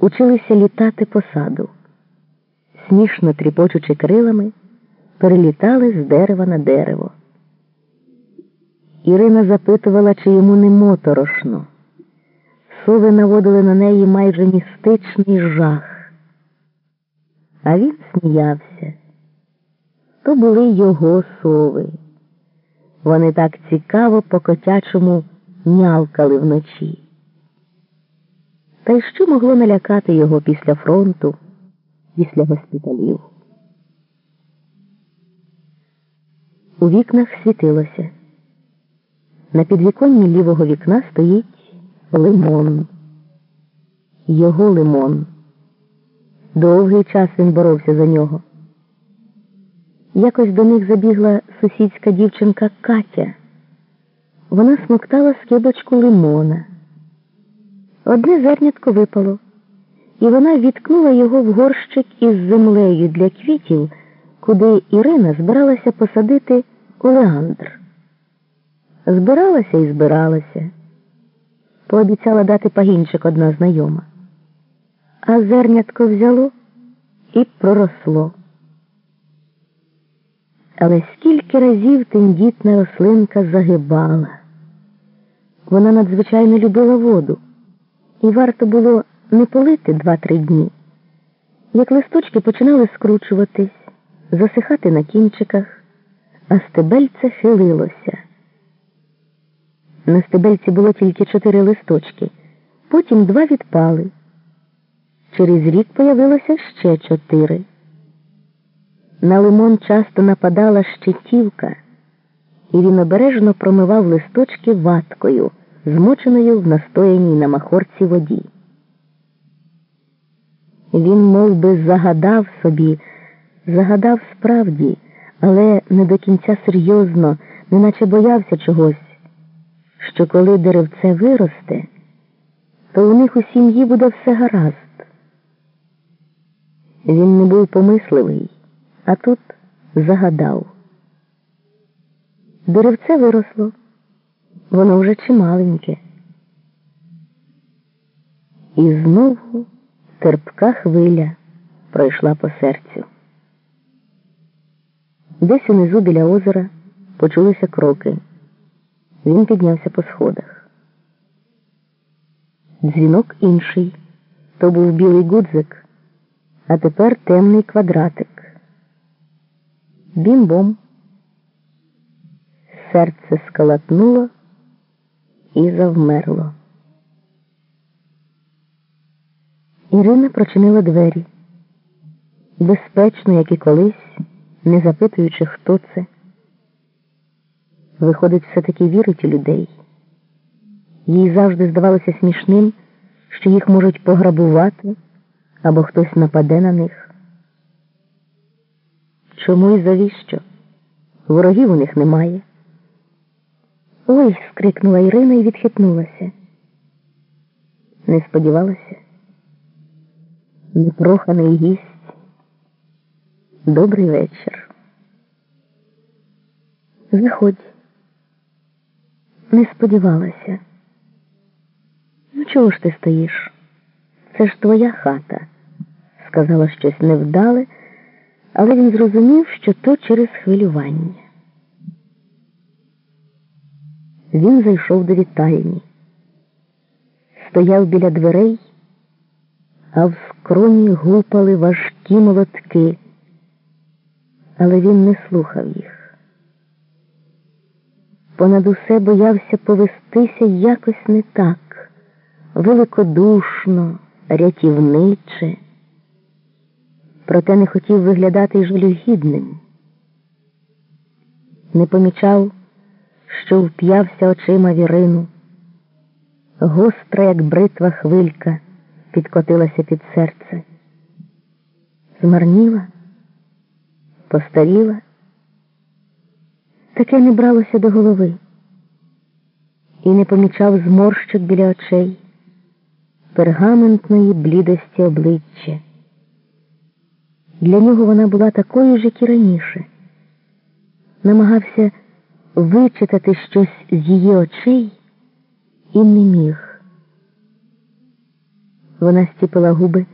училися літати по саду. Смішно тріпочучи крилами, перелітали з дерева на дерево. Ірина запитувала, чи йому не моторошно. Сови наводили на неї майже містичний жах. А він сміявся. То були його сови. Вони так цікаво по котячому нявкали вночі. Та й що могло налякати його після фронту, після госпіталів? У вікнах світилося. На підвіконні лівого вікна стоїть лимон. Його лимон. Довгий час він боровся за нього. Якось до них забігла сусідська дівчинка Катя. Вона смоктала скибочку лимона. Одне зернятко випало, і вона відкнула його в горщик із землею для квітів, куди Ірина збиралася посадити олеандр. Збиралася і збиралася. Пообіцяла дати пагінчик одна знайома. А зернятко взяло і проросло. Але скільки разів тендітна рослинка загибала. Вона надзвичайно любила воду, і варто було не полити два-три дні, як листочки починали скручуватись, засихати на кінчиках, а стебельце хилилося. На стебельці було тільки чотири листочки, потім два відпали. Через рік появилося ще чотири. На лимон часто нападала щитівка, і він обережно промивав листочки ваткою, змоченою в настояній на махорці воді. Він мов би, загадав собі, загадав справді, але не до кінця серйозно, неначе боявся чогось, що коли деревце виросте, то у них у сім'ї буде все гаразд. Він не був помисливий а тут загадав. Деревце виросло, воно вже чималеньке. І знову терпка хвиля пройшла по серцю. Десь унизу біля озера почулися кроки. Він піднявся по сходах. Дзвінок інший. То був білий гудзик, а тепер темний квадратик. Бім-бом. Серце скалатнуло і завмерло. Ірина прочинила двері. Безпечно, як і колись, не запитуючи, хто це. Виходить, все-таки вірить у людей. Їй завжди здавалося смішним, що їх можуть пограбувати або хтось нападе на них. Чому і завіщо? Ворогів у них немає. Ой, скрикнула Ірина і відхитнулася. Не сподівалася. Непроханий гість. Добрий вечір. Заходь. Не сподівалася. Ну, чого ж ти стоїш? Це ж твоя хата, сказала щось невдале але він зрозумів, що то через хвилювання. Він зайшов до вітальні, стояв біля дверей, а в скроні гупали важкі молотки, але він не слухав їх. Понад усе боявся повестися якось не так, великодушно, рятівниче проте не хотів виглядати й жалюгідним. Не помічав, що вп'явся очима вірину. Гостра, як бритва хвилька, підкотилася під серце. Змарніла, постаріла, таке не бралося до голови і не помічав зморщок біля очей, пергаментної блідості обличчя. Для нього вона була такою ж, як і раніше. Намагався вичитати щось з її очей і не міг. Вона стіпила губи.